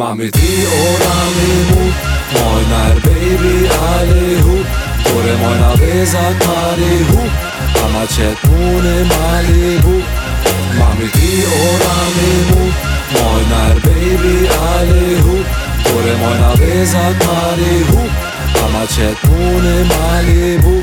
Mami ti o nami mu Moj nër er baby ali hu Kure moj na beza kari hu Kama qet mune mali hu Mami ti o nami mu Moj nër er baby ali hu Kure moj na beza kari hu mali hu Kama qet mune mali hu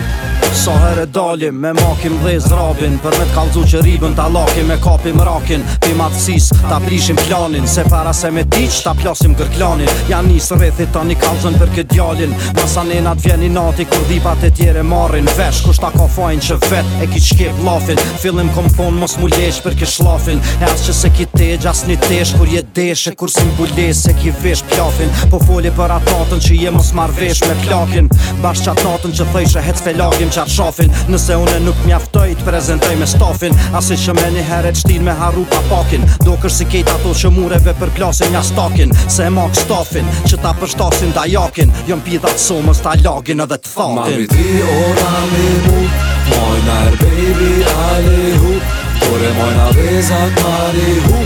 Sa herë dalim me makim dhe zrabin Për me t'kallzu që ribën t'a lakim Me kapim rakin Pi matësis t'a prishim planin Se para se me diq t'a plasim gërklanin Ja njës rrethit t'a një kallzën për këtë djalin Masa nena t'vjen i nati Kur dhibat e tjere marrin Vesh kusht t'a ka fajn që vet e ki qkep lafin Filim kom thonë mos mu lesh për kësh lafin E as që se ki tegj as një tesh Kur je desh e kur sim bulles Se ki vesh plafin Po foli për atatën që je mos marvesh me plakin Bash q qatë shofin Nëse une nuk mjaftoj të prezentoj me stofin Asi që me një heret shtin me harru pa pakin Do kërsi kejt ato që mureve për klasin nja stakin Se e mok stofin që ta përshtasin da jakin mbitha pidat somës ta lagin edhe të thotin Mami ti o nami mu Mojna er baby ali hu Kore mojna vezat mali hu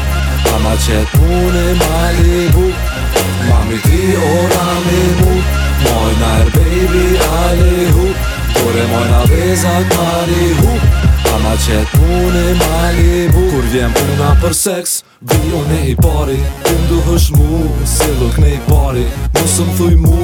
Ama që të punë mali hu Mami ti o nami mu Mojna er baby ali hu Para vezat mali hu Ama qet puni mali bu Kur vjen puna për seks Bio ne i pari Ti hësh mu Si luk ne i pari Musëm thuj mu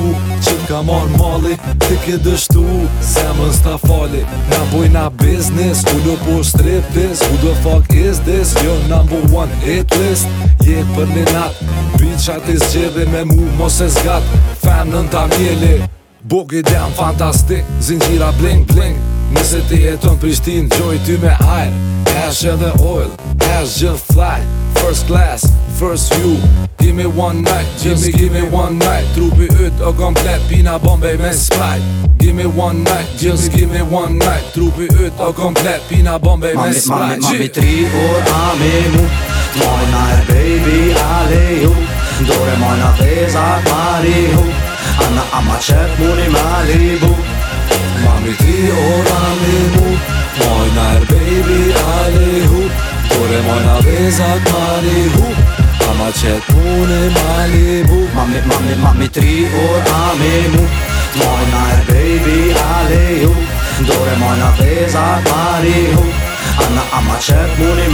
Që t'ka mar mali Ti ke dështu Se më s'ta fali Na boj na biznis Ku do po this Who the fuck is this Jo number one hit list Je për një nat Bi qatis gjedhe me mu Mos e zgat Fan në t'a mjeli Bog i dem fantastik, zinjira bling bling Nëse ti jeton Prishtin, gjoj ty me ajr Hash edhe oil, hash gjë flight First class, first view Give me one night, just give, me one night Trupi yt o komplet, pina bombej me spajt Give me one night, just give me one night Trupi yt o komplet, pina bombej me spajt Mami, mami, mami, tri ur mu Mojna e baby, ale ju Dore mojna pezak, mari qep muni Malibu Mami ti o nami mu Mojna er baby alihu Kure mojna vezat malihu Ama qep muni Malibu Mami, mami, mami tri o er baby alihu Dore mojna vezat malihu Ana ama qep muni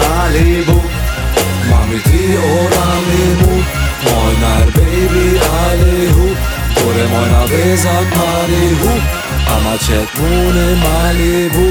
moj na vezat mali hu Ama qëtë mune mali bu